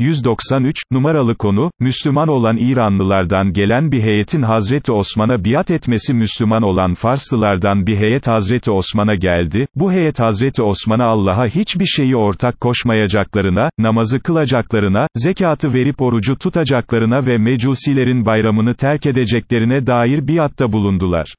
193, numaralı konu, Müslüman olan İranlılardan gelen bir heyetin Hazreti Osman'a biat etmesi Müslüman olan Farslılardan bir heyet Hazreti Osman'a geldi, bu heyet Hazreti Osman'a Allah'a hiçbir şeyi ortak koşmayacaklarına, namazı kılacaklarına, zekatı verip orucu tutacaklarına ve mecusilerin bayramını terk edeceklerine dair biatta bulundular.